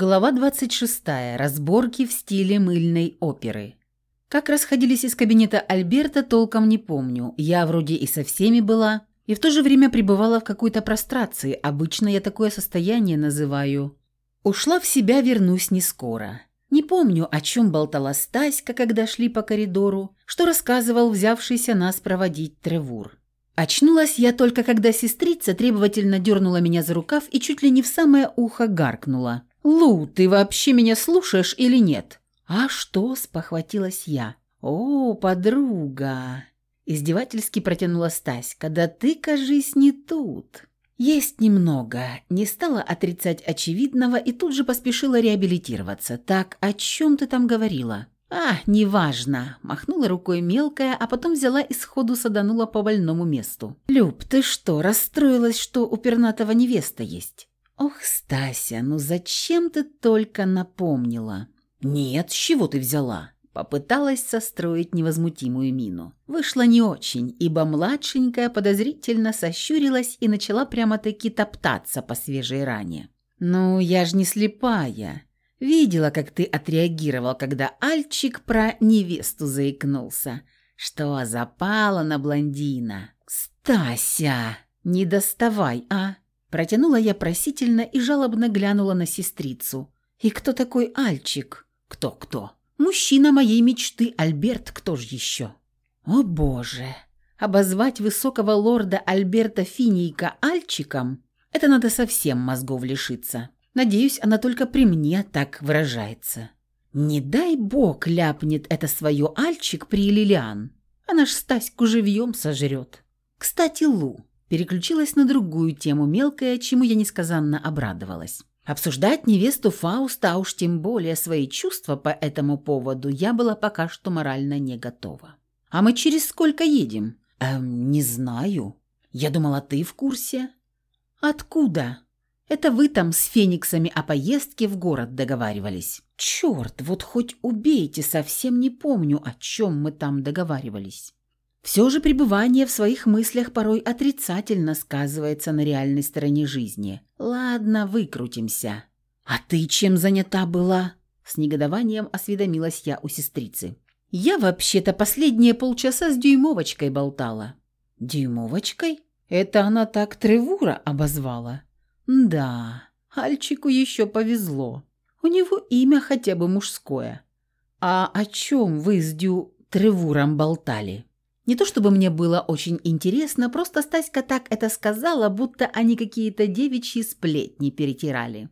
Глава 26. Разборки в стиле мыльной оперы. Как расходились из кабинета Альберта, толком не помню. Я вроде и со всеми была, и в то же время пребывала в какой-то прострации. Обычно я такое состояние называю. Ушла в себя, вернусь не скоро. Не помню, о чем болтала Стаська, когда шли по коридору, что рассказывал взявшийся нас проводить Тревур. Очнулась я только, когда сестрица требовательно дернула меня за рукав и чуть ли не в самое ухо гаркнула – «Лу, ты вообще меня слушаешь или нет?» «А что?» – спохватилась я. «О, подруга!» Издевательски протянула Стаська. «Да ты, кажись, не тут». «Есть немного». Не стала отрицать очевидного и тут же поспешила реабилитироваться. «Так, о чем ты там говорила?» «А, неважно», – махнула рукой мелкая, а потом взяла и сходу саданула по больному месту. «Люб, ты что, расстроилась, что у пернатого невеста есть?» «Ох, Стася, ну зачем ты только напомнила?» «Нет, с чего ты взяла?» Попыталась состроить невозмутимую мину. Вышло не очень, ибо младшенькая подозрительно сощурилась и начала прямо-таки топтаться по свежей ране. «Ну, я ж не слепая. Видела, как ты отреагировал, когда Альчик про невесту заикнулся. Что, запала на блондина?» «Стася, не доставай, а!» Протянула я просительно и жалобно глянула на сестрицу. «И кто такой Альчик?» «Кто-кто?» «Мужчина моей мечты, Альберт, кто ж еще?» «О боже!» Обозвать высокого лорда Альберта Финийка Альчиком – это надо совсем мозгов лишиться. Надеюсь, она только при мне так выражается. Не дай бог ляпнет это свое Альчик при Лилиан. Она ж Стаську живьем сожрет. Кстати, Лу, переключилась на другую тему мелкая, чему я несказанно обрадовалась. Обсуждать невесту Фауста, а уж тем более свои чувства по этому поводу, я была пока что морально не готова. «А мы через сколько едем?» «Эм, не знаю. Я думала, ты в курсе». «Откуда?» «Это вы там с фениксами о поездке в город договаривались». «Черт, вот хоть убейте, совсем не помню, о чем мы там договаривались». Все же пребывание в своих мыслях порой отрицательно сказывается на реальной стороне жизни. Ладно, выкрутимся. А ты чем занята была? С негодованием осведомилась я у сестрицы. Я вообще-то последние полчаса с дюймовочкой болтала. Дюймовочкой? Это она так Тревура обозвала. Да, Альчику еще повезло. У него имя хотя бы мужское. А о чем вы с Дю Тревуром болтали? Не то чтобы мне было очень интересно, просто Стаська так это сказала, будто они какие-то девичьи сплетни перетирали.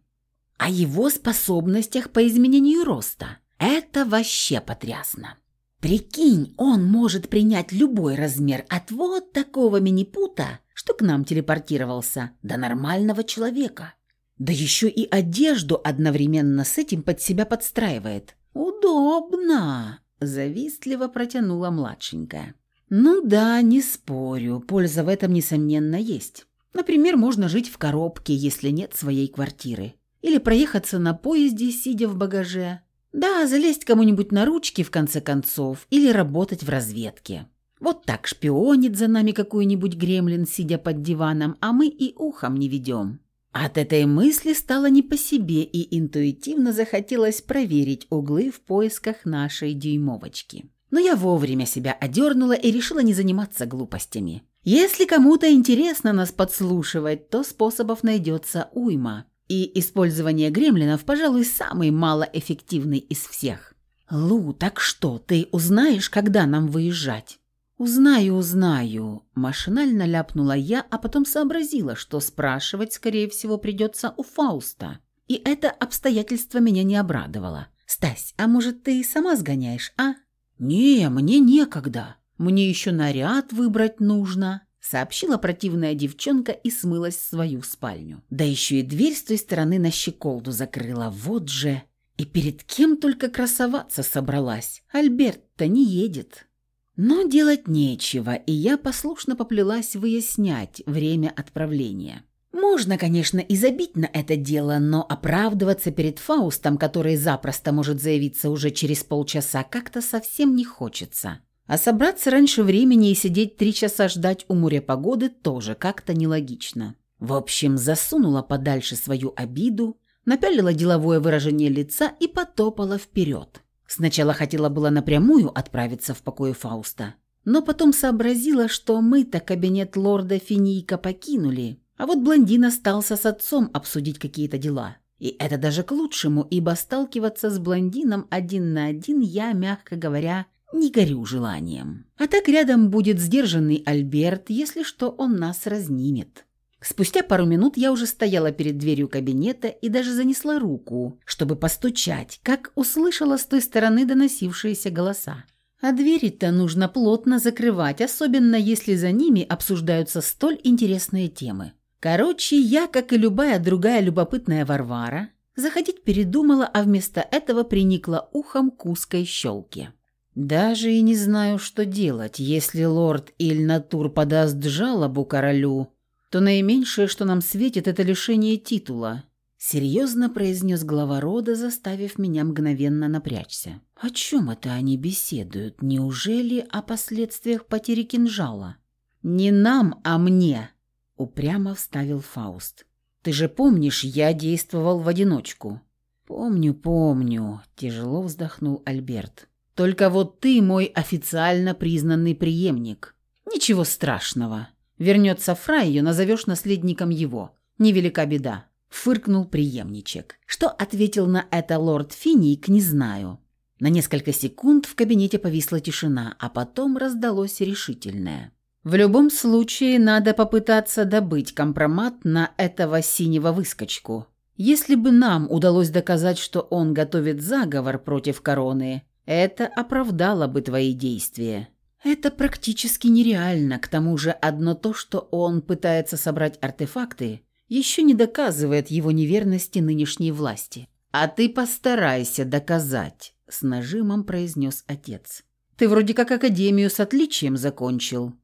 О его способностях по изменению роста. Это вообще потрясно. Прикинь, он может принять любой размер от вот такого мини-пута, что к нам телепортировался, до нормального человека. Да еще и одежду одновременно с этим под себя подстраивает. «Удобно!» – завистливо протянула младшенькая. Ну да, не спорю, польза в этом, несомненно, есть. Например, можно жить в коробке, если нет своей квартиры. Или проехаться на поезде, сидя в багаже. Да, залезть кому-нибудь на ручки, в конце концов, или работать в разведке. Вот так шпионит за нами какой-нибудь гремлин, сидя под диваном, а мы и ухом не ведем. От этой мысли стало не по себе, и интуитивно захотелось проверить углы в поисках нашей дюймовочки. Но я вовремя себя одернула и решила не заниматься глупостями. Если кому-то интересно нас подслушивать, то способов найдется уйма. И использование гремлинов, пожалуй, самый малоэффективный из всех. «Лу, так что, ты узнаешь, когда нам выезжать?» «Узнаю, узнаю», – машинально ляпнула я, а потом сообразила, что спрашивать, скорее всего, придется у Фауста. И это обстоятельство меня не обрадовало. «Стась, а может, ты сама сгоняешь, а?» «Не, мне некогда. Мне еще наряд выбрать нужно», — сообщила противная девчонка и смылась в свою спальню. Да еще и дверь с той стороны на щеколду закрыла. Вот же! И перед кем только красоваться собралась? Альберт-то не едет. Но делать нечего, и я послушно поплелась выяснять время отправления. Можно, конечно, и забить на это дело, но оправдываться перед Фаустом, который запросто может заявиться уже через полчаса, как-то совсем не хочется. А собраться раньше времени и сидеть три часа ждать у моря погоды тоже как-то нелогично. В общем, засунула подальше свою обиду, напялила деловое выражение лица и потопала вперед. Сначала хотела было напрямую отправиться в покое Фауста, но потом сообразила, что мы-то кабинет лорда Финийка покинули, а вот блондин остался с отцом обсудить какие-то дела. И это даже к лучшему, ибо сталкиваться с блондином один на один я, мягко говоря, не горю желанием. А так рядом будет сдержанный Альберт, если что, он нас разнимет. Спустя пару минут я уже стояла перед дверью кабинета и даже занесла руку, чтобы постучать, как услышала с той стороны доносившиеся голоса. А двери-то нужно плотно закрывать, особенно если за ними обсуждаются столь интересные темы. Короче, я, как и любая другая любопытная Варвара, заходить передумала, а вместо этого приникла ухом к узкой щелке. Даже и не знаю, что делать, если лорд Ильнатур подаст жалобу королю, то наименьшее, что нам светит, это лишение титула», — серьезно произнес глава рода, заставив меня мгновенно напрячься. «О чем это они беседуют? Неужели о последствиях потери кинжала?» «Не нам, а мне», — упрямо вставил Фауст. «Ты же помнишь, я действовал в одиночку». «Помню, помню», — тяжело вздохнул Альберт. «Только вот ты мой официально признанный преемник. Ничего страшного. Вернется Фрай, ее назовешь наследником его. Невелика беда. Фыркнул преемничек. Что ответил на это лорд Финик, не знаю. На несколько секунд в кабинете повисла тишина, а потом раздалось решительное. В любом случае надо попытаться добыть компромат на этого синего выскочку. Если бы нам удалось доказать, что он готовит заговор против короны, это оправдало бы твои действия. Это практически нереально, к тому же одно то, что он пытается собрать артефакты, еще не доказывает его неверности нынешней власти. «А ты постарайся доказать», — с нажимом произнес отец. «Ты вроде как академию с отличием закончил.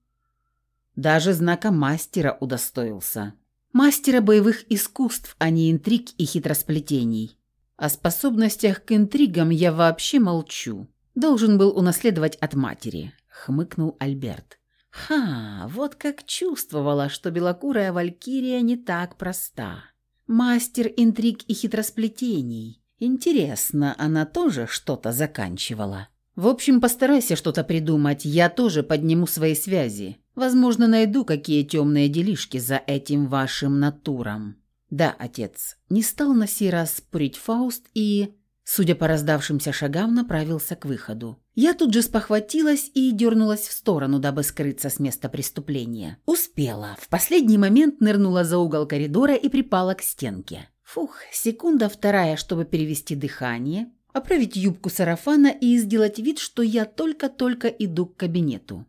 Даже знака мастера удостоился. Мастера боевых искусств, а не интриг и хитросплетений. О способностях к интригам я вообще молчу. Должен был унаследовать от матери хмыкнул Альберт. Ха, вот как чувствовала, что белокурая валькирия не так проста. Мастер интриг и хитросплетений. Интересно, она тоже что-то заканчивала. В общем, постарайся что-то придумать, я тоже подниму свои связи. Возможно, найду какие темные делишки за этим вашим натуром. Да, отец, не стал на сей раз спорить Фауст и Судя по раздавшимся шагам, направился к выходу. Я тут же спохватилась и дернулась в сторону, дабы скрыться с места преступления. Успела. В последний момент нырнула за угол коридора и припала к стенке. Фух, секунда вторая, чтобы перевести дыхание, оправить юбку сарафана и сделать вид, что я только-только иду к кабинету.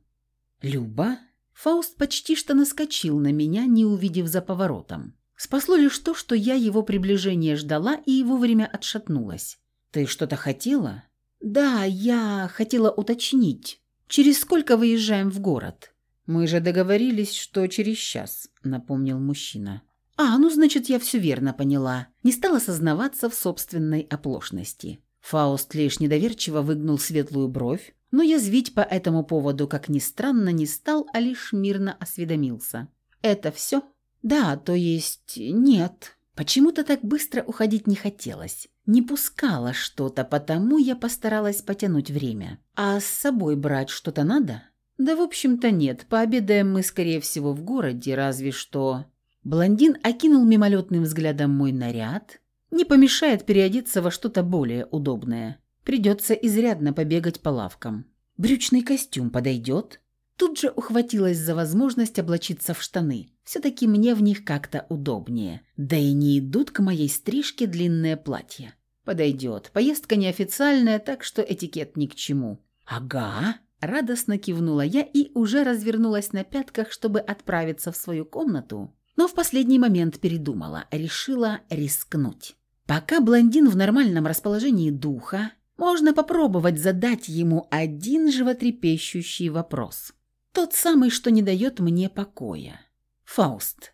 «Люба?» Фауст почти что наскочил на меня, не увидев за поворотом. Спасло лишь то, что я его приближение ждала и вовремя отшатнулась. «Ты что-то хотела?» «Да, я хотела уточнить. Через сколько выезжаем в город?» «Мы же договорились, что через час», — напомнил мужчина. «А, ну, значит, я все верно поняла. Не стала сознаваться в собственной оплошности». Фауст лишь недоверчиво выгнул светлую бровь, но язвить по этому поводу, как ни странно, не стал, а лишь мирно осведомился. «Это все?» «Да, то есть нет». Почему-то так быстро уходить не хотелось. Не пускала что-то, потому я постаралась потянуть время. А с собой брать что-то надо? Да, в общем-то, нет. Пообедаем мы, скорее всего, в городе, разве что... Блондин окинул мимолетным взглядом мой наряд. Не помешает переодеться во что-то более удобное. Придется изрядно побегать по лавкам. Брючный костюм подойдет? Тут же ухватилась за возможность облачиться в штаны. Все-таки мне в них как-то удобнее. Да и не идут к моей стрижке длинное платье. Подойдет. Поездка неофициальная, так что этикет ни к чему. Ага. Радостно кивнула я и уже развернулась на пятках, чтобы отправиться в свою комнату. Но в последний момент передумала, решила рискнуть. Пока блондин в нормальном расположении духа, можно попробовать задать ему один животрепещущий вопрос. Тот самый, что не дает мне покоя. «Фауст».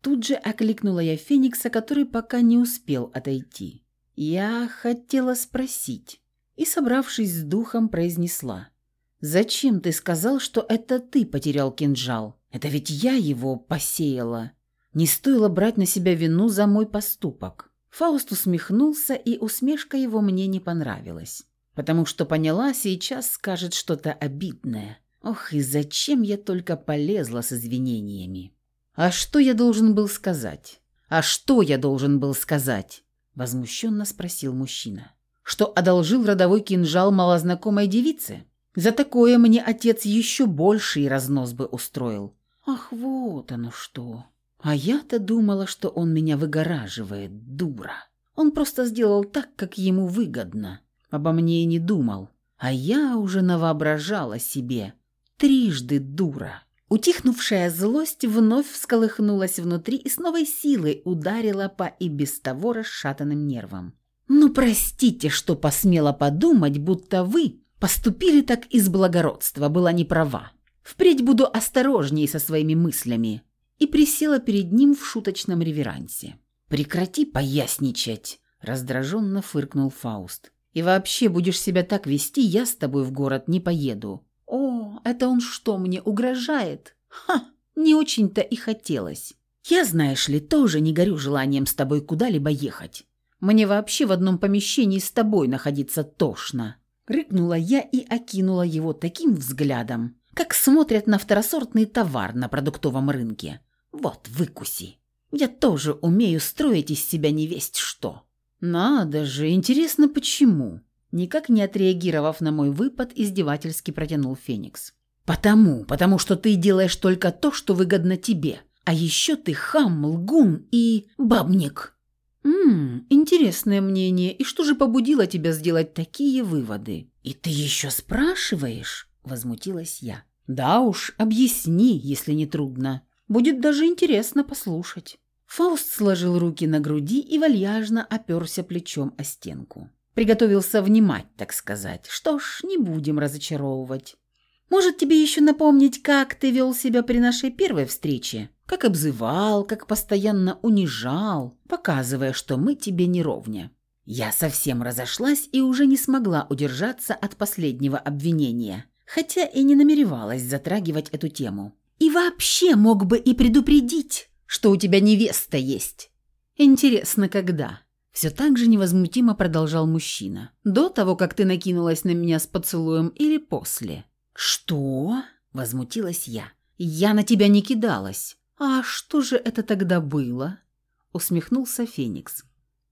Тут же окликнула я Феникса, который пока не успел отойти. Я хотела спросить. И, собравшись с духом, произнесла. «Зачем ты сказал, что это ты потерял кинжал? Это ведь я его посеяла. Не стоило брать на себя вину за мой поступок». Фауст усмехнулся, и усмешка его мне не понравилась. Потому что поняла, сейчас скажет что-то обидное. Ох, и зачем я только полезла с извинениями? А что я должен был сказать? А что я должен был сказать? Возмущенно спросил мужчина. Что одолжил родовой кинжал малознакомой девице? За такое мне отец еще больший разнос бы устроил. Ах, вот оно что. А я-то думала, что он меня выгораживает, дура. Он просто сделал так, как ему выгодно. Обо мне и не думал. А я уже навоображала себе, трижды дура. Утихнувшая злость вновь всколыхнулась внутри и с новой силой ударила по и без того расшатанным нервам. «Ну, простите, что посмела подумать, будто вы поступили так из благородства, была не права. Впредь буду осторожней со своими мыслями». И присела перед ним в шуточном реверансе. «Прекрати поясничать!» – раздраженно фыркнул Фауст. «И вообще будешь себя так вести, я с тобой в город не поеду. «О, это он что, мне угрожает?» «Ха, не очень-то и хотелось. Я, знаешь ли, тоже не горю желанием с тобой куда-либо ехать. Мне вообще в одном помещении с тобой находиться тошно». Рыкнула я и окинула его таким взглядом, как смотрят на второсортный товар на продуктовом рынке. «Вот, выкуси. Я тоже умею строить из себя невесть что». «Надо же, интересно, почему?» Никак не отреагировав на мой выпад, издевательски протянул Феникс. «Потому, потому что ты делаешь только то, что выгодно тебе. А еще ты хам, лгун и бабник». «Ммм, интересное мнение. И что же побудило тебя сделать такие выводы?» «И ты еще спрашиваешь?» – возмутилась я. «Да уж, объясни, если не трудно. Будет даже интересно послушать». Фауст сложил руки на груди и вальяжно оперся плечом о стенку. Приготовился внимать, так сказать. Что ж, не будем разочаровывать. Может, тебе еще напомнить, как ты вел себя при нашей первой встрече? Как обзывал, как постоянно унижал, показывая, что мы тебе не ровня. Я совсем разошлась и уже не смогла удержаться от последнего обвинения, хотя и не намеревалась затрагивать эту тему. И вообще мог бы и предупредить, что у тебя невеста есть. Интересно, когда? Все так же невозмутимо продолжал мужчина. «До того, как ты накинулась на меня с поцелуем или после?» «Что?» – возмутилась я. «Я на тебя не кидалась». «А что же это тогда было?» – усмехнулся Феникс.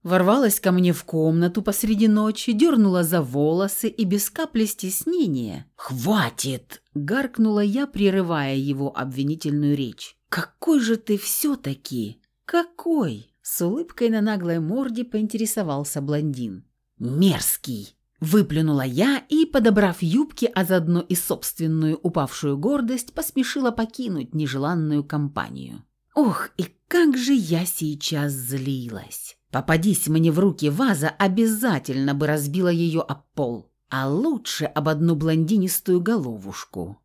Ворвалась ко мне в комнату посреди ночи, дернула за волосы и без капли стеснения. «Хватит!» – гаркнула я, прерывая его обвинительную речь. «Какой же ты все-таки? Какой?» С улыбкой на наглой морде поинтересовался блондин. «Мерзкий!» Выплюнула я и, подобрав юбки, а заодно и собственную упавшую гордость, поспешила покинуть нежеланную компанию. Ох, и как же я сейчас злилась! Попадись мне в руки ваза, обязательно бы разбила ее об пол, а лучше об одну блондинистую головушку.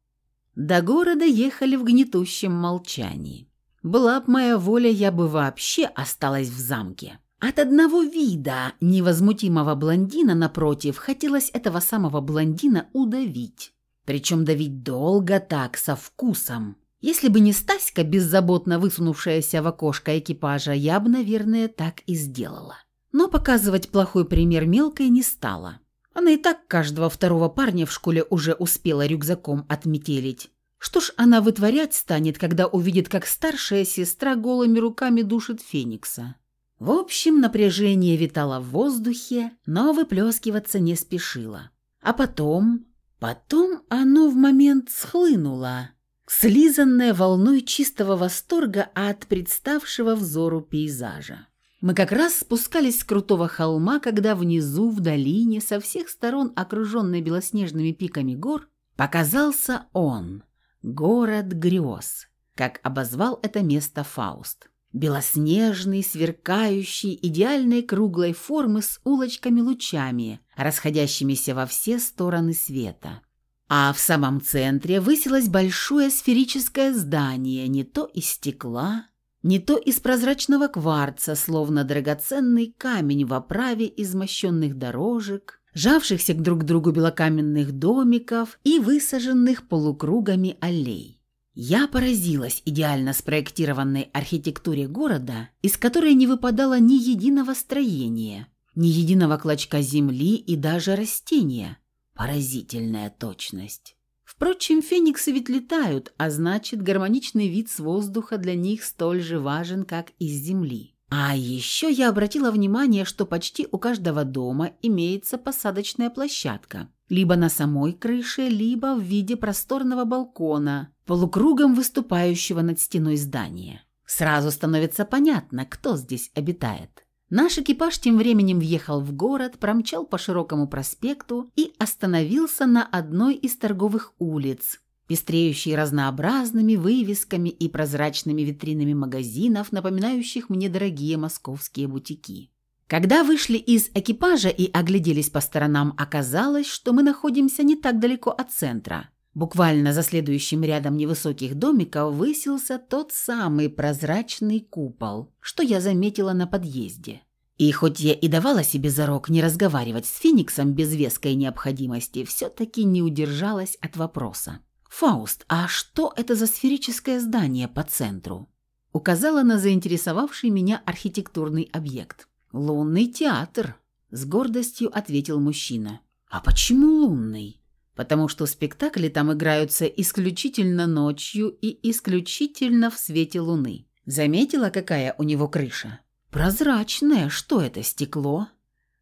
До города ехали в гнетущем молчании. Была б моя воля, я бы вообще осталась в замке. От одного вида невозмутимого блондина, напротив, хотелось этого самого блондина удавить. Причем давить долго так, со вкусом. Если бы не Стаська, беззаботно высунувшаяся в окошко экипажа, я бы, наверное, так и сделала. Но показывать плохой пример мелкой не стала. Она и так каждого второго парня в школе уже успела рюкзаком отметелить. Что ж она вытворять станет, когда увидит, как старшая сестра голыми руками душит Феникса? В общем, напряжение витало в воздухе, но выплескиваться не спешило. А потом... Потом оно в момент схлынуло, слизанное волной чистого восторга от представшего взору пейзажа. Мы как раз спускались с крутого холма, когда внизу, в долине, со всех сторон окруженной белоснежными пиками гор, показался он, Город грез, как обозвал это место Фауст. Белоснежный, сверкающий, идеальной круглой формы с улочками-лучами, расходящимися во все стороны света. А в самом центре высилось большое сферическое здание, не то из стекла, не то из прозрачного кварца, словно драгоценный камень в оправе из мощенных дорожек, жавшихся к друг другу белокаменных домиков и высаженных полукругами аллей. Я поразилась идеально спроектированной архитектуре города, из которой не выпадало ни единого строения, ни единого клочка земли и даже растения. Поразительная точность. Впрочем, фениксы ведь летают, а значит, гармоничный вид с воздуха для них столь же важен, как из земли. А еще я обратила внимание, что почти у каждого дома имеется посадочная площадка. Либо на самой крыше, либо в виде просторного балкона, полукругом выступающего над стеной здания. Сразу становится понятно, кто здесь обитает. Наш экипаж тем временем въехал в город, промчал по широкому проспекту и остановился на одной из торговых улиц, пестреющий разнообразными вывесками и прозрачными витринами магазинов, напоминающих мне дорогие московские бутики. Когда вышли из экипажа и огляделись по сторонам, оказалось, что мы находимся не так далеко от центра. Буквально за следующим рядом невысоких домиков высился тот самый прозрачный купол, что я заметила на подъезде. И хоть я и давала себе зарок не разговаривать с Фениксом без веской необходимости, все-таки не удержалась от вопроса. «Фауст, а что это за сферическое здание по центру?» Указала на заинтересовавший меня архитектурный объект. «Лунный театр», – с гордостью ответил мужчина. «А почему лунный?» «Потому что спектакли там играются исключительно ночью и исключительно в свете луны. Заметила, какая у него крыша?» «Прозрачная. Что это, стекло?»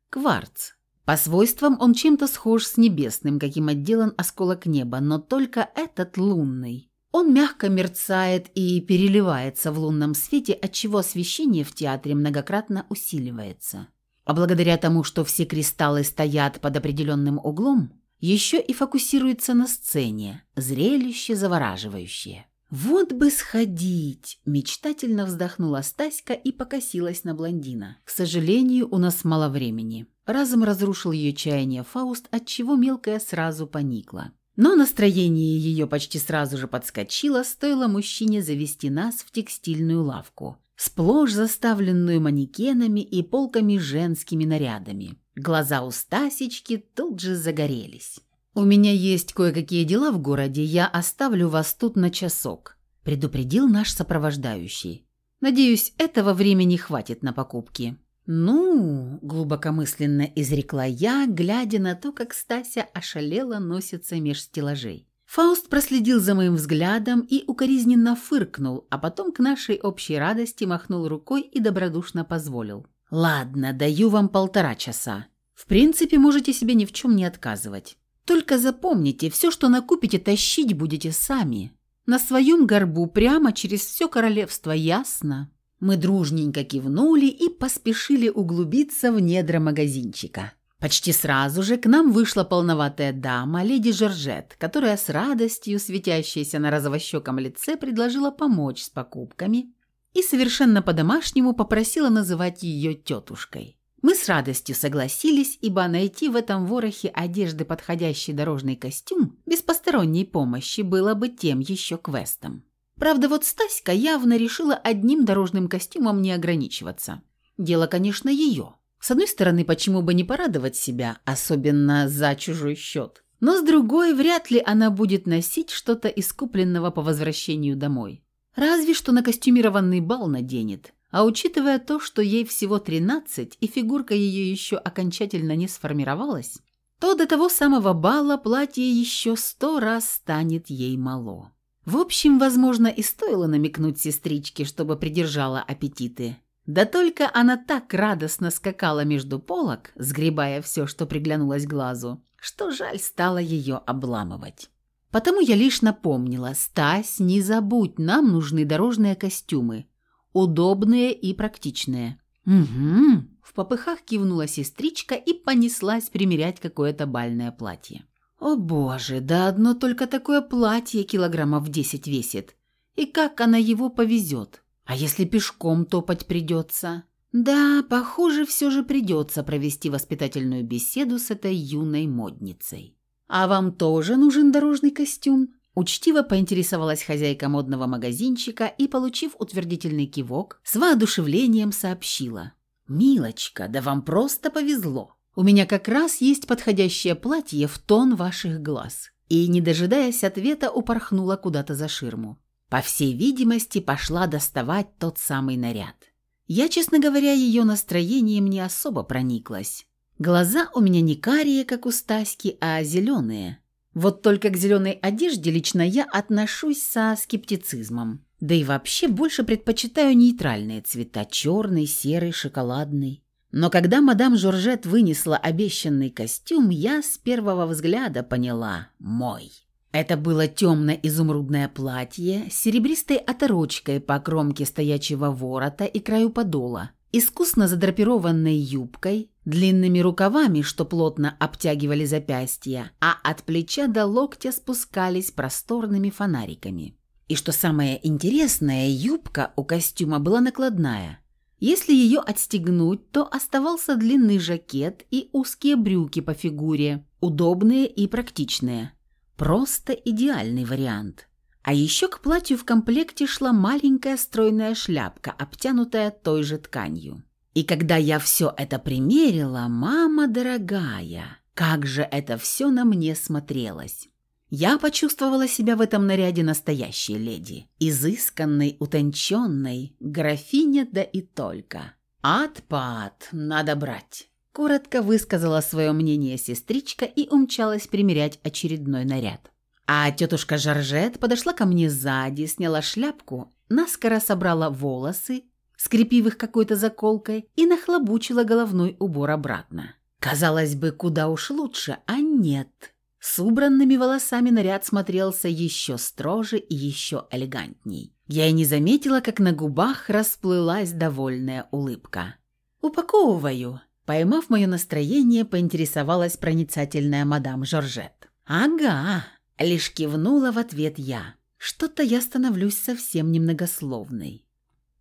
«Кварц. По свойствам он чем-то схож с небесным, каким отделан осколок неба, но только этот лунный. Он мягко мерцает и переливается в лунном свете, отчего освещение в театре многократно усиливается. А благодаря тому, что все кристаллы стоят под определенным углом, еще и фокусируется на сцене, зрелище завораживающее. «Вот бы сходить!» – мечтательно вздохнула Стаська и покосилась на блондина. «К сожалению, у нас мало времени». Разом разрушил ее чаяние Фауст, отчего мелкая сразу поникла. Но настроение ее почти сразу же подскочило, стоило мужчине завести нас в текстильную лавку, сплошь заставленную манекенами и полками женскими нарядами. Глаза у Стасечки тут же загорелись. «У меня есть кое-какие дела в городе, я оставлю вас тут на часок», – предупредил наш сопровождающий. «Надеюсь, этого времени хватит на покупки». «Ну», – глубокомысленно изрекла я, глядя на то, как Стася ошалела носится меж стеллажей. Фауст проследил за моим взглядом и укоризненно фыркнул, а потом к нашей общей радости махнул рукой и добродушно позволил. «Ладно, даю вам полтора часа. В принципе, можете себе ни в чем не отказывать. Только запомните, все, что накупите, тащить будете сами. На своем горбу прямо через все королевство, ясно?» Мы дружненько кивнули и поспешили углубиться в недра магазинчика. Почти сразу же к нам вышла полноватая дама, леди Жоржет, которая с радостью, светящейся на розовощеком лице, предложила помочь с покупками и совершенно по-домашнему попросила называть ее тетушкой. Мы с радостью согласились, ибо найти в этом ворохе одежды подходящий дорожный костюм без посторонней помощи было бы тем еще квестом. Правда, вот Стаська явно решила одним дорожным костюмом не ограничиваться. Дело, конечно, ее. С одной стороны, почему бы не порадовать себя, особенно за чужой счет. Но с другой, вряд ли она будет носить что-то из купленного по возвращению домой. Разве что на костюмированный бал наденет. А учитывая то, что ей всего 13 и фигурка ее еще окончательно не сформировалась, то до того самого бала платье еще сто раз станет ей мало. В общем, возможно, и стоило намекнуть сестричке, чтобы придержала аппетиты. Да только она так радостно скакала между полок, сгребая все, что приглянулось глазу, что жаль стало ее обламывать. Потому я лишь напомнила, «Стась, не забудь, нам нужны дорожные костюмы удобные и практичные». «Угу», – в попыхах кивнула сестричка и понеслась примерять какое-то бальное платье. «О боже, да одно только такое платье килограммов десять весит. И как она его повезет? А если пешком топать придется?» Да, похоже, все же придется провести воспитательную беседу с этой юной модницей. «А вам тоже нужен дорожный костюм?» Учтиво поинтересовалась хозяйка модного магазинчика и, получив утвердительный кивок, с воодушевлением сообщила. «Милочка, да вам просто повезло. У меня как раз есть подходящее платье в тон ваших глаз». И, не дожидаясь ответа, упорхнула куда-то за ширму. По всей видимости, пошла доставать тот самый наряд. Я, честно говоря, ее настроением не особо прониклась. Глаза у меня не карие, как у Стаськи, а зеленые. Вот только к зеленой одежде лично я отношусь со скептицизмом. Да и вообще больше предпочитаю нейтральные цвета – черный, серый, шоколадный. Но когда мадам Жоржет вынесла обещанный костюм, я с первого взгляда поняла – мой. Это было темно-изумрудное платье с серебристой оторочкой по кромке стоячего ворота и краю подола, искусно задрапированной юбкой, длинными рукавами, что плотно обтягивали запястья, а от плеча до локтя спускались просторными фонариками. И что самое интересное, юбка у костюма была накладная. Если ее отстегнуть, то оставался длинный жакет и узкие брюки по фигуре, удобные и практичные. Просто идеальный вариант. А еще к платью в комплекте шла маленькая стройная шляпка, обтянутая той же тканью. И когда я все это примерила, мама дорогая, как же это все на мне смотрелось. Я почувствовала себя в этом наряде настоящей леди. Изысканной, утонченной, графиня да и только. «Отпад, надо брать». Коротко высказала свое мнение сестричка и умчалась примерять очередной наряд. А тетушка Жоржет подошла ко мне сзади, сняла шляпку, наскоро собрала волосы, скрепив их какой-то заколкой, и нахлобучила головной убор обратно. Казалось бы, куда уж лучше, а нет. С убранными волосами наряд смотрелся еще строже и еще элегантней. Я и не заметила, как на губах расплылась довольная улыбка. «Упаковываю», Поймав мое настроение, поинтересовалась проницательная мадам Жоржет. «Ага», — лишь кивнула в ответ я. «Что-то я становлюсь совсем немногословной».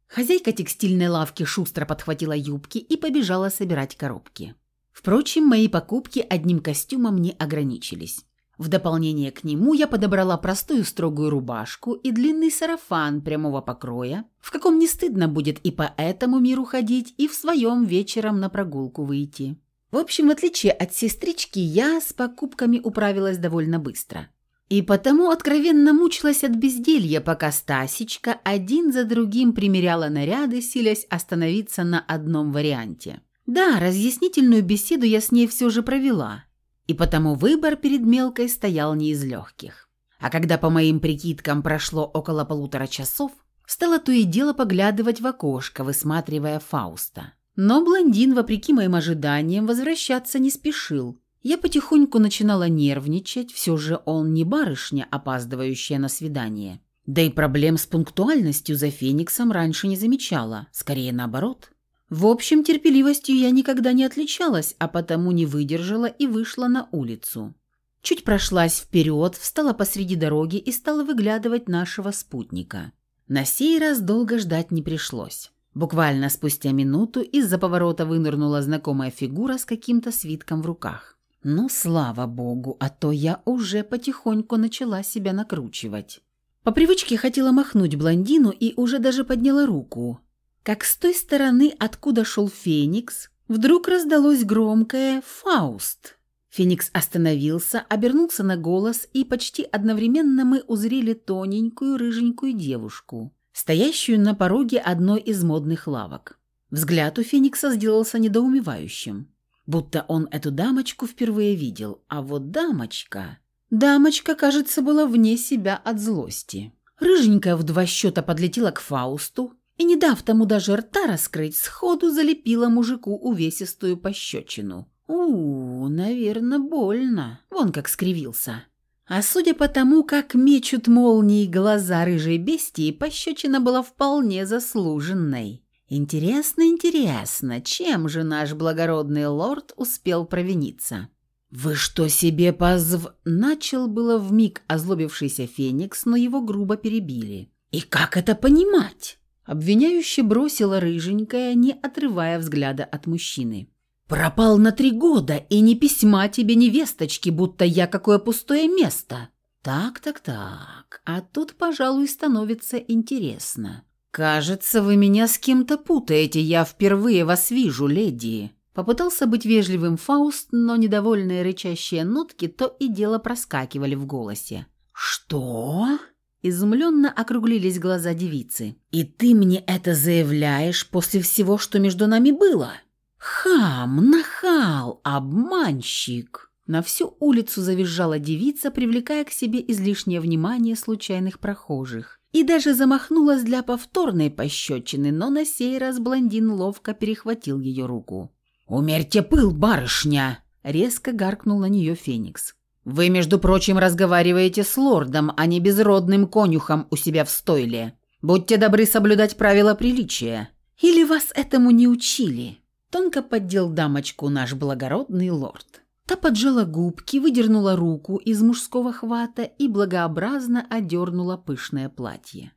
Хозяйка текстильной лавки шустро подхватила юбки и побежала собирать коробки. Впрочем, мои покупки одним костюмом не ограничились. В дополнение к нему я подобрала простую строгую рубашку и длинный сарафан прямого покроя, в каком не стыдно будет и по этому миру ходить, и в своем вечером на прогулку выйти. В общем, в отличие от сестрички, я с покупками управилась довольно быстро. И потому откровенно мучилась от безделья, пока Стасечка один за другим примеряла наряды, силясь остановиться на одном варианте. Да, разъяснительную беседу я с ней все же провела – и потому выбор перед мелкой стоял не из легких. А когда по моим прикидкам прошло около полутора часов, стала то и дело поглядывать в окошко, высматривая Фауста. Но блондин, вопреки моим ожиданиям, возвращаться не спешил. Я потихоньку начинала нервничать, все же он не барышня, опаздывающая на свидание. Да и проблем с пунктуальностью за Фениксом раньше не замечала, скорее наоборот. В общем, терпеливостью я никогда не отличалась, а потому не выдержала и вышла на улицу. Чуть прошлась вперед, встала посреди дороги и стала выглядывать нашего спутника. На сей раз долго ждать не пришлось. Буквально спустя минуту из-за поворота вынырнула знакомая фигура с каким-то свитком в руках. Ну, слава богу, а то я уже потихоньку начала себя накручивать. По привычке хотела махнуть блондину и уже даже подняла руку, как с той стороны, откуда шел Феникс, вдруг раздалось громкое «Фауст». Феникс остановился, обернулся на голос, и почти одновременно мы узрели тоненькую рыженькую девушку, стоящую на пороге одной из модных лавок. Взгляд у Феникса сделался недоумевающим, будто он эту дамочку впервые видел, а вот дамочка... Дамочка, кажется, была вне себя от злости. Рыженькая в два счета подлетела к Фаусту, и, не дав тому даже рта раскрыть, сходу залепила мужику увесистую пощечину. у наверное, больно. Вон как скривился. А судя по тому, как мечут молнии глаза рыжей бестии, пощечина была вполне заслуженной. Интересно, интересно, чем же наш благородный лорд успел провиниться? «Вы что себе позв...» Начал было вмиг озлобившийся Феникс, но его грубо перебили. «И как это понимать?» Обвиняюще бросила рыженькая, не отрывая взгляда от мужчины. «Пропал на три года, и ни письма тебе, ни весточки, будто я какое пустое место!» «Так, так, так, а тут, пожалуй, становится интересно. Кажется, вы меня с кем-то путаете, я впервые вас вижу, леди!» Попытался быть вежливым Фауст, но недовольные рычащие нотки то и дело проскакивали в голосе. «Что?» Изумленно округлились глаза девицы. «И ты мне это заявляешь после всего, что между нами было?» «Хам, нахал, обманщик!» На всю улицу завизжала девица, привлекая к себе излишнее внимание случайных прохожих. И даже замахнулась для повторной пощечины, но на сей раз блондин ловко перехватил ее руку. «Умерьте пыл, барышня!» – резко гаркнул на нее Феникс. «Вы, между прочим, разговариваете с лордом, а не безродным конюхом у себя в стойле. Будьте добры соблюдать правила приличия. Или вас этому не учили?» Тонко поддел дамочку наш благородный лорд. Та поджала губки, выдернула руку из мужского хвата и благообразно одернула пышное платье.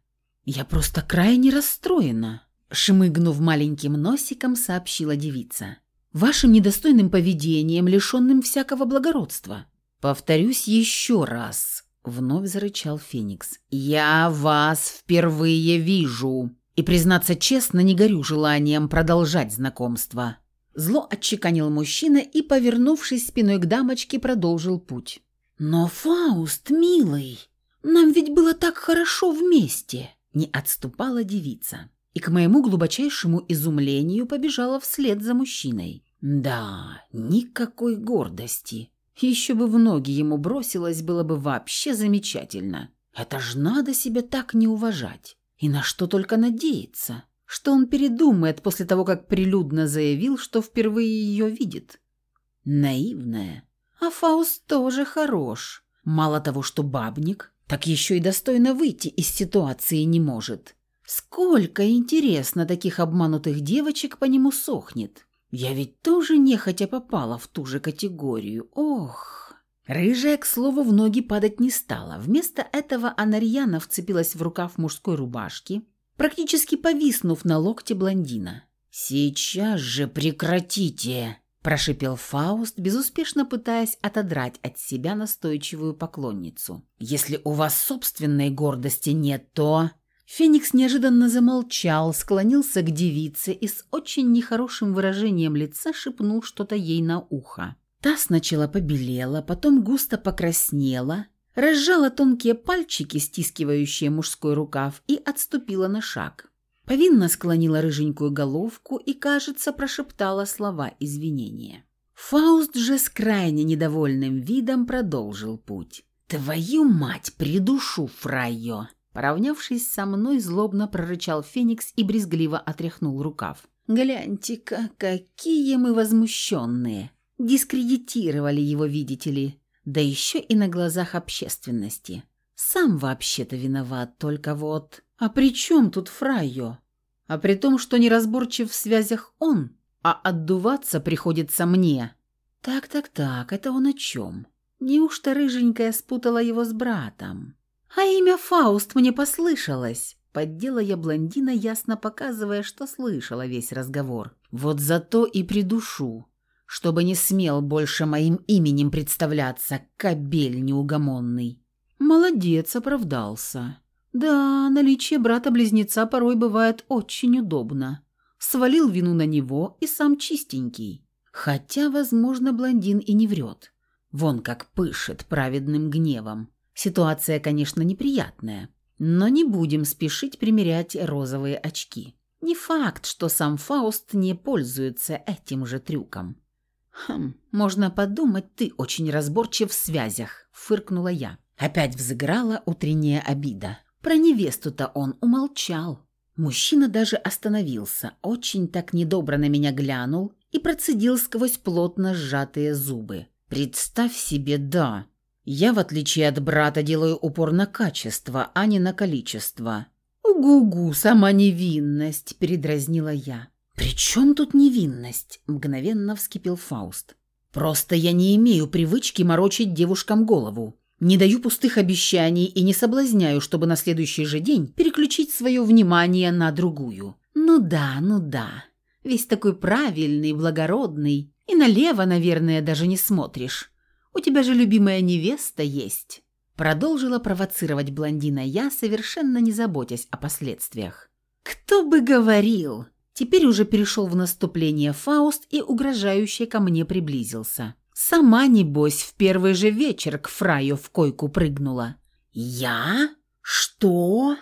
«Я просто крайне расстроена», — шмыгнув маленьким носиком, сообщила девица. «Вашим недостойным поведением, лишенным всякого благородства. «Повторюсь еще раз», — вновь зарычал Феникс. «Я вас впервые вижу, и, признаться честно, не горю желанием продолжать знакомство». Зло отчеканил мужчина и, повернувшись спиной к дамочке, продолжил путь. «Но, Фауст, милый, нам ведь было так хорошо вместе!» Не отступала девица. И к моему глубочайшему изумлению побежала вслед за мужчиной. «Да, никакой гордости!» Еще бы в ноги ему бросилось, было бы вообще замечательно. Это ж надо себя так не уважать. И на что только надеяться. Что он передумает после того, как прилюдно заявил, что впервые ее видит. Наивная. А Фауст тоже хорош. Мало того, что бабник, так еще и достойно выйти из ситуации не может. Сколько, интересно, таких обманутых девочек по нему сохнет. Я ведь тоже нехотя попала в ту же категорию. Ох. Рыжая, к слову, в ноги падать не стала. Вместо этого она рьяно вцепилась в рукав мужской рубашки, практически повиснув на локте блондина. «Сейчас же прекратите!» – прошипел Фауст, безуспешно пытаясь отодрать от себя настойчивую поклонницу. «Если у вас собственной гордости нет, то...» Феникс неожиданно замолчал, склонился к девице и с очень нехорошим выражением лица шепнул что-то ей на ухо. Та сначала побелела, потом густо покраснела, разжала тонкие пальчики, стискивающие мужской рукав, и отступила на шаг. Повинно склонила рыженькую головку и, кажется, прошептала слова извинения. Фауст же с крайне недовольным видом продолжил путь. «Твою мать, придушу, Фрайо!» Поравнявшись со мной, злобно прорычал Феникс и брезгливо отряхнул рукав. «Гляньте-ка, какие мы возмущенные! Дискредитировали его, видите ли, да еще и на глазах общественности. Сам вообще-то виноват, только вот... А при чем тут Фрайо? А при том, что неразборчив в связях он, а отдуваться приходится мне. Так-так-так, это он о чем? Неужто рыженькая спутала его с братом? «А имя Фауст мне послышалось!» Поддела я блондина, ясно показывая, что слышала весь разговор. «Вот зато и придушу, чтобы не смел больше моим именем представляться, кобель неугомонный». «Молодец, оправдался. Да, наличие брата-близнеца порой бывает очень удобно. Свалил вину на него и сам чистенький. Хотя, возможно, блондин и не врет. Вон как пышет праведным гневом. Ситуация, конечно, неприятная, но не будем спешить примерять розовые очки. Не факт, что сам Фауст не пользуется этим же трюком. «Хм, можно подумать, ты очень разборчив в связях», — фыркнула я. Опять взыграла утренняя обида. Про невесту-то он умолчал. Мужчина даже остановился, очень так недобро на меня глянул и процедил сквозь плотно сжатые зубы. «Представь себе, да, я, в отличие от брата, делаю упор на качество, а не на количество. «Угу-гу, сама невинность», — передразнила я. «При чем тут невинность?» — мгновенно вскипел Фауст. «Просто я не имею привычки морочить девушкам голову. Не даю пустых обещаний и не соблазняю, чтобы на следующий же день переключить свое внимание на другую. Ну да, ну да. Весь такой правильный, благородный. И налево, наверное, даже не смотришь. У тебя же любимая невеста есть». Продолжила провоцировать блондина я, совершенно не заботясь о последствиях. «Кто бы говорил!» Теперь уже перешел в наступление Фауст и угрожающе ко мне приблизился. Сама, небось, в первый же вечер к Фраю в койку прыгнула. «Я? «Что?»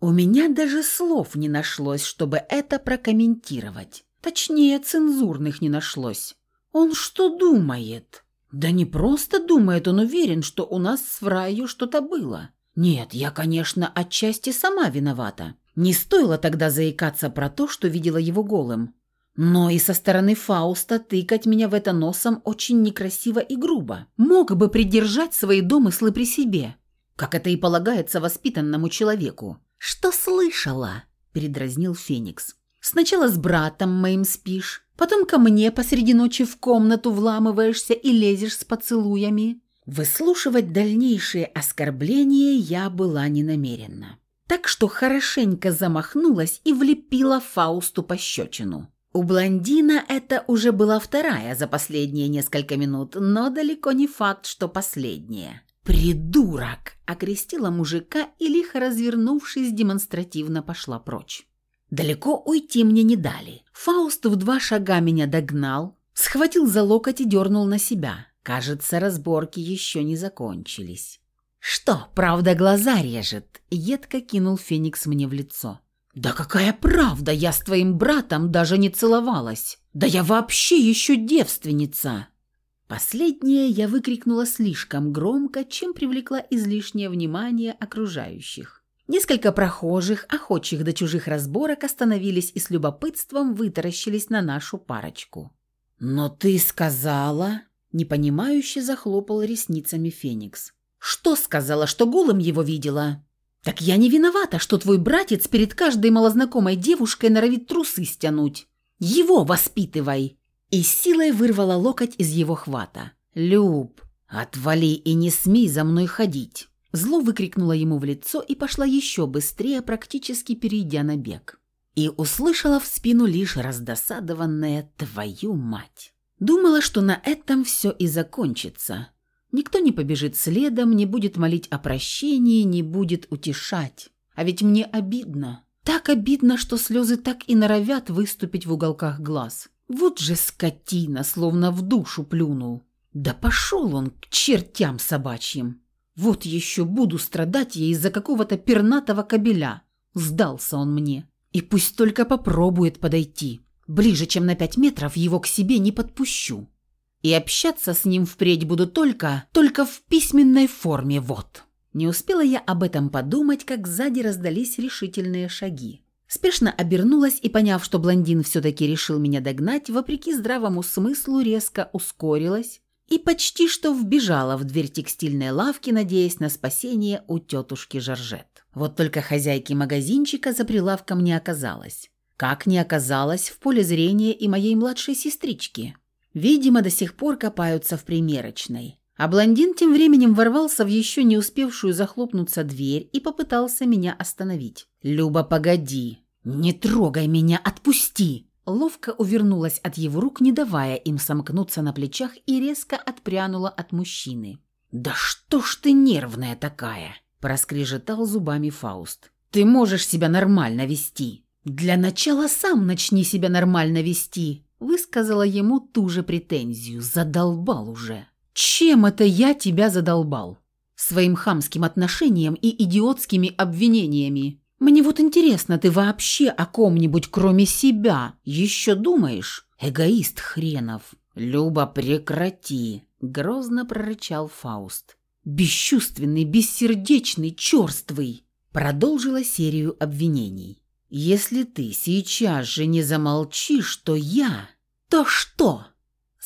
У меня даже слов не нашлось, чтобы это прокомментировать. Точнее, цензурных не нашлось. Он что думает? Да не просто думает, он уверен, что у нас с Фраю что-то было. Нет, я, конечно, отчасти сама виновата. Не стоило тогда заикаться про то, что видела его голым. Но и со стороны Фауста тыкать меня в это носом очень некрасиво и грубо. Мог бы придержать свои домыслы при себе, как это и полагается воспитанному человеку. «Что слышала?» – передразнил Феникс. «Сначала с братом моим спишь, потом ко мне посреди ночи в комнату вламываешься и лезешь с поцелуями». Выслушивать дальнейшие оскорбления я была не намерена. Так что хорошенько замахнулась и влепила Фаусту пощечину. У блондина это уже была вторая за последние несколько минут, но далеко не факт, что последняя. «Придурок!» – окрестила мужика и, лихо развернувшись, демонстративно пошла прочь. Далеко уйти мне не дали. Фауст в два шага меня догнал, схватил за локоть и дернул на себя. Кажется, разборки еще не закончились. «Что, правда, глаза режет?» – едко кинул Феникс мне в лицо. «Да какая правда? Я с твоим братом даже не целовалась! Да я вообще еще девственница!» Последнее я выкрикнула слишком громко, чем привлекла излишнее внимание окружающих. Несколько прохожих, охочих до чужих разборок, остановились и с любопытством вытаращились на нашу парочку. «Но ты сказала...» – непонимающе захлопал ресницами Феникс. «Что сказала, что голым его видела?» «Так я не виновата, что твой братец перед каждой малознакомой девушкой норовит трусы стянуть. Его воспитывай!» и силой вырвала локоть из его хвата. «Люб, отвали и не смей за мной ходить!» Зло выкрикнула ему в лицо и пошла еще быстрее, практически перейдя на бег. И услышала в спину лишь раздосадованное «твою мать». Думала, что на этом все и закончится. Никто не побежит следом, не будет молить о прощении, не будет утешать. А ведь мне обидно. Так обидно, что слезы так и норовят выступить в уголках глаз. Вот же скотина, словно в душу плюнул. Да пошел он к чертям собачьим. Вот еще буду страдать я из-за какого-то пернатого кобеля. Сдался он мне. И пусть только попробует подойти. Ближе, чем на пять метров, его к себе не подпущу. И общаться с ним впредь буду только, только в письменной форме, вот. Не успела я об этом подумать, как сзади раздались решительные шаги. Спешно обернулась и, поняв, что блондин все-таки решил меня догнать, вопреки здравому смыслу резко ускорилась и почти что вбежала в дверь текстильной лавки, надеясь на спасение у тетушки Жоржет. Вот только хозяйки магазинчика за прилавком не оказалось. Как не оказалось в поле зрения и моей младшей сестрички. Видимо, до сих пор копаются в примерочной. А блондин тем временем ворвался в еще не успевшую захлопнуться дверь и попытался меня остановить. «Люба, погоди! Не трогай меня, отпусти!» Ловко увернулась от его рук, не давая им сомкнуться на плечах, и резко отпрянула от мужчины. «Да что ж ты нервная такая!» – проскрежетал зубами Фауст. «Ты можешь себя нормально вести!» «Для начала сам начни себя нормально вести!» – высказала ему ту же претензию. «Задолбал уже!» «Чем это я тебя задолбал?» «Своим хамским отношением и идиотскими обвинениями!» Мне вот интересно, ты вообще о ком-нибудь кроме себя еще думаешь? Эгоист хренов. Люба, прекрати, грозно прорычал Фауст. Бесчувственный, бессердечный, черствый. Продолжила серию обвинений. Если ты сейчас же не замолчишь, то я... То что?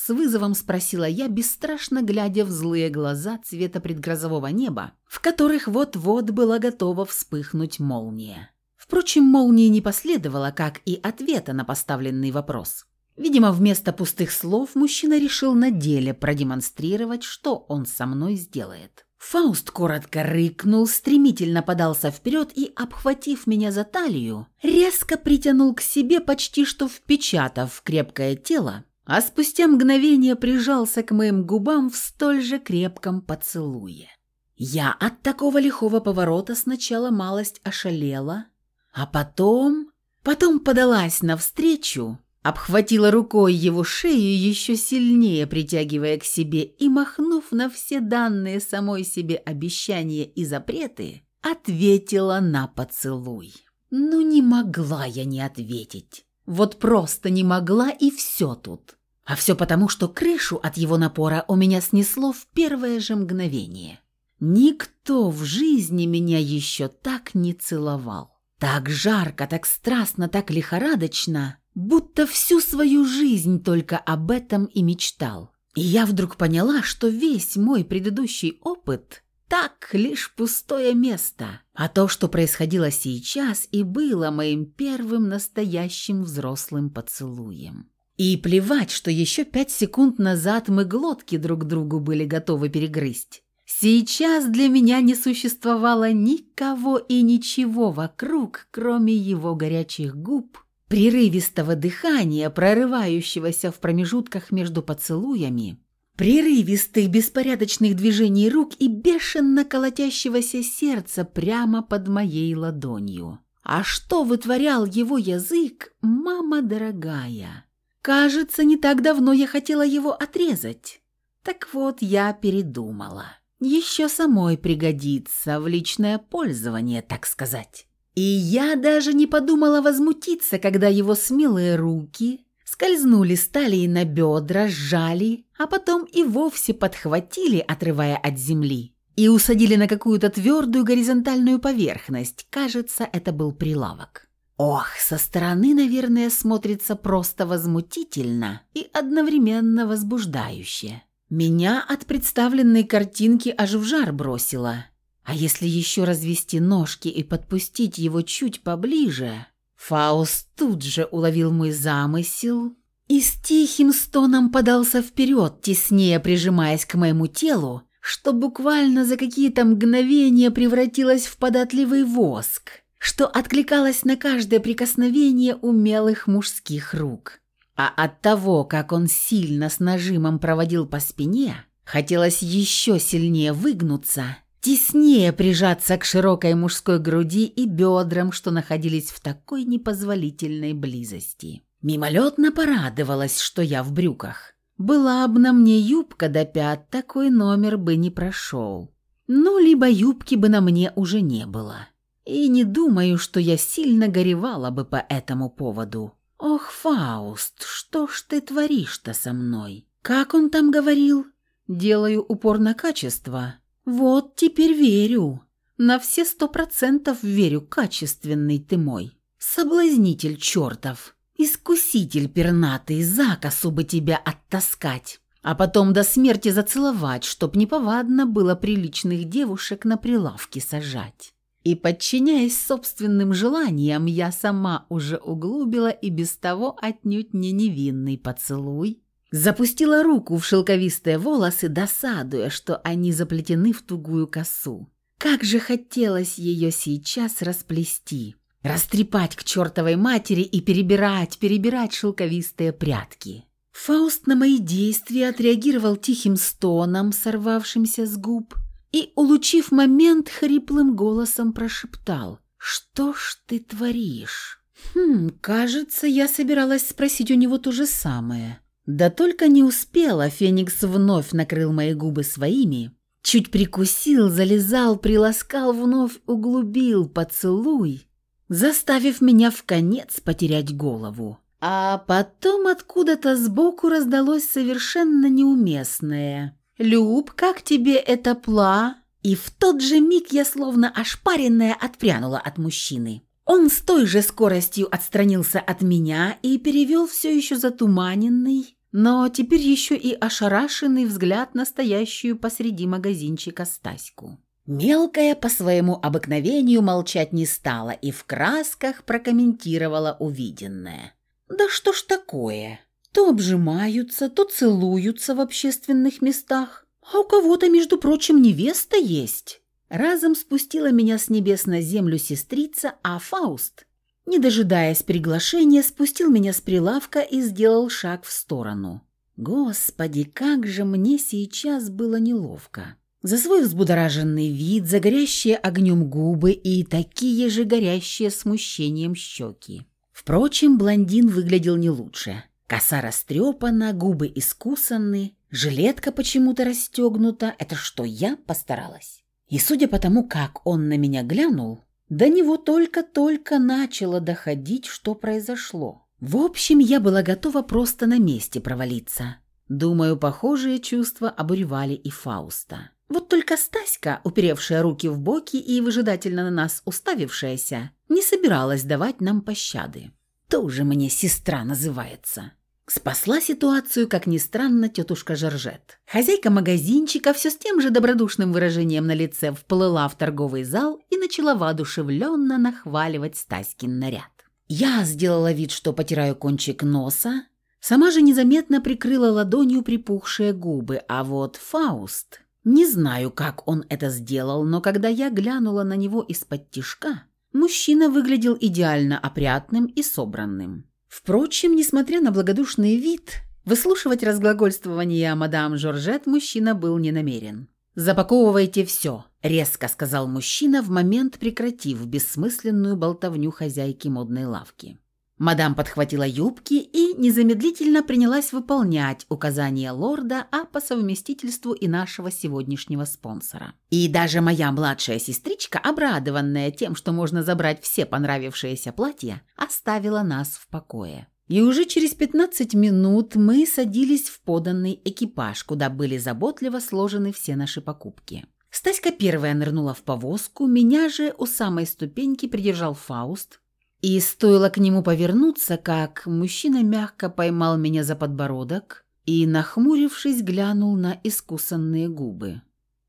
С вызовом спросила я, бесстрашно глядя в злые глаза цвета предгрозового неба, в которых вот-вот была готова вспыхнуть молния. Впрочем, молнии не последовало, как и ответа на поставленный вопрос. Видимо, вместо пустых слов мужчина решил на деле продемонстрировать, что он со мной сделает. Фауст коротко рыкнул, стремительно подался вперед и, обхватив меня за талию, резко притянул к себе, почти что впечатав крепкое тело, а спустя мгновение прижался к моим губам в столь же крепком поцелуе. Я от такого лихого поворота сначала малость ошалела, а потом... Потом подалась навстречу, обхватила рукой его шею, еще сильнее притягивая к себе и, махнув на все данные самой себе обещания и запреты, ответила на поцелуй. Ну не могла я не ответить. Вот просто не могла и все тут. А все потому, что крышу от его напора у меня снесло в первое же мгновение. Никто в жизни меня еще так не целовал. Так жарко, так страстно, так лихорадочно, будто всю свою жизнь только об этом и мечтал. И я вдруг поняла, что весь мой предыдущий опыт так лишь пустое место, а то, что происходило сейчас, и было моим первым настоящим взрослым поцелуем. И плевать, что еще пять секунд назад мы глотки друг другу были готовы перегрызть. Сейчас для меня не существовало никого и ничего вокруг, кроме его горячих губ, прерывистого дыхания, прорывающегося в промежутках между поцелуями, прерывистых беспорядочных движений рук и бешено колотящегося сердца прямо под моей ладонью. А что вытворял его язык, мама дорогая? Кажется, не так давно я хотела его отрезать. Так вот, я передумала еще самой пригодится в личное пользование, так сказать. И я даже не подумала возмутиться, когда его смелые руки скользнули с талии на бедра, сжали, а потом и вовсе подхватили, отрывая от земли, и усадили на какую-то твердую горизонтальную поверхность. Кажется, это был прилавок. Ох, со стороны, наверное, смотрится просто возмутительно и одновременно возбуждающе. Меня от представленной картинки аж в жар бросило. А если еще развести ножки и подпустить его чуть поближе? Фауст тут же уловил мой замысел и с тихим стоном подался вперед, теснее прижимаясь к моему телу, что буквально за какие-то мгновения превратилось в податливый воск, что откликалось на каждое прикосновение умелых мужских рук. А от того, как он сильно с нажимом проводил по спине, хотелось еще сильнее выгнуться, теснее прижаться к широкой мужской груди и бедрам, что находились в такой непозволительной близости. Мимолетно порадовалась, что я в брюках. Была бы на мне юбка до пят, такой номер бы не прошел. Ну, либо юбки бы на мне уже не было. И не думаю, что я сильно горевала бы по этому поводу. «Ох, Фауст, что ж ты творишь-то со мной? Как он там говорил? Делаю упор на качество. Вот теперь верю. На все сто процентов верю, качественный ты мой. Соблазнитель чертов, искуситель пернатый, за косу бы тебя оттаскать» а потом до смерти зацеловать, чтоб неповадно было приличных девушек на прилавке сажать. И, подчиняясь собственным желаниям, я сама уже углубила и без того отнюдь не невинный поцелуй. Запустила руку в шелковистые волосы, досадуя, что они заплетены в тугую косу. Как же хотелось ее сейчас расплести, растрепать к чертовой матери и перебирать, перебирать шелковистые прятки. Фауст на мои действия отреагировал тихим стоном, сорвавшимся с губ, и, улучив момент, хриплым голосом прошептал «Что ж ты творишь?» «Хм, кажется, я собиралась спросить у него то же самое». Да только не успела, Феникс вновь накрыл мои губы своими, чуть прикусил, залезал, приласкал, вновь углубил поцелуй, заставив меня в конец потерять голову. А потом откуда-то сбоку раздалось совершенно неуместное «Люб, как тебе это пла?» И в тот же миг я словно ошпаренная отпрянула от мужчины. Он с той же скоростью отстранился от меня и перевел все еще затуманенный, но теперь еще и ошарашенный взгляд на стоящую посреди магазинчика Стаську. Мелкая по своему обыкновению молчать не стала и в красках прокомментировала увиденное. «Да что ж такое? То обжимаются, то целуются в общественных местах. А у кого-то, между прочим, невеста есть. Разом спустила меня с небес на землю сестрица, а Фауст, не дожидаясь приглашения, спустил меня с прилавка и сделал шаг в сторону. Господи, как же мне сейчас было неловко. За свой взбудораженный вид, за горящие огнем губы и такие же горящие смущением щеки. Впрочем, блондин выглядел не лучше. Коса растрепана, губы искусаны, жилетка почему-то расстегнута. Это что, я постаралась? И судя по тому, как он на меня глянул, до него только-только начало доходить, что произошло. В общем, я была готова просто на месте провалиться. Думаю, похожие чувства обуревали и Фауста. Вот только Стаська, уперевшая руки в боки и выжидательно на нас уставившаяся, не собиралась давать нам пощады. Тоже мне сестра называется. Спасла ситуацию, как ни странно, тетушка Жоржет. Хозяйка магазинчика все с тем же добродушным выражением на лице вплыла в торговый зал и начала воодушевленно нахваливать Стаськин наряд. Я сделала вид, что потираю кончик носа, сама же незаметно прикрыла ладонью припухшие губы, а вот Фауст... Не знаю, как он это сделал, но когда я глянула на него из-под тишка, мужчина выглядел идеально опрятным и собранным. Впрочем, несмотря на благодушный вид, выслушивать разглагольствование мадам Жоржет мужчина был не намерен. «Запаковывайте все», – резко сказал мужчина в момент прекратив бессмысленную болтовню хозяйки модной лавки. Мадам подхватила юбки и незамедлительно принялась выполнять указания лорда, а по совместительству и нашего сегодняшнего спонсора. И даже моя младшая сестричка, обрадованная тем, что можно забрать все понравившиеся платья, оставила нас в покое. И уже через 15 минут мы садились в поданный экипаж, куда были заботливо сложены все наши покупки. Стаська первая нырнула в повозку, меня же у самой ступеньки придержал Фауст, и стоило к нему повернуться, как мужчина мягко поймал меня за подбородок и, нахмурившись, глянул на искусанные губы.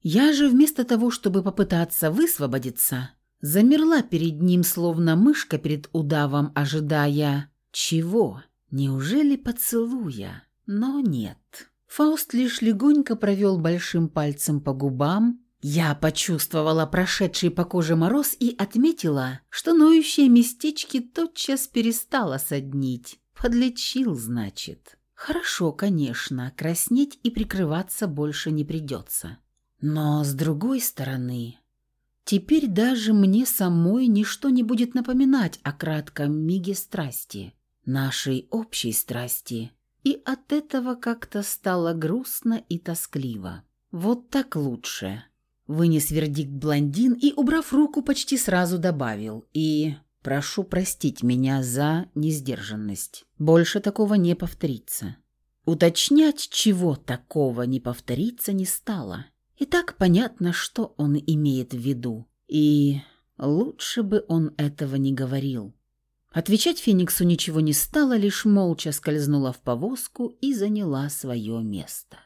Я же вместо того, чтобы попытаться высвободиться, замерла перед ним, словно мышка перед удавом, ожидая... Чего? Неужели поцелуя? Но нет. Фауст лишь легонько провел большим пальцем по губам, я почувствовала прошедший по коже мороз и отметила, что ноющие местечки тотчас перестало соднить. Подлечил, значит. Хорошо, конечно, краснеть и прикрываться больше не придется. Но с другой стороны, теперь даже мне самой ничто не будет напоминать о кратком миге страсти, нашей общей страсти, и от этого как-то стало грустно и тоскливо. Вот так лучше. Вынес вердикт блондин и, убрав руку, почти сразу добавил. И прошу простить меня за несдержанность. Больше такого не повторится. Уточнять, чего такого не повторится, не стало. И так понятно, что он имеет в виду. И лучше бы он этого не говорил. Отвечать Фениксу ничего не стало, лишь молча скользнула в повозку и заняла свое место.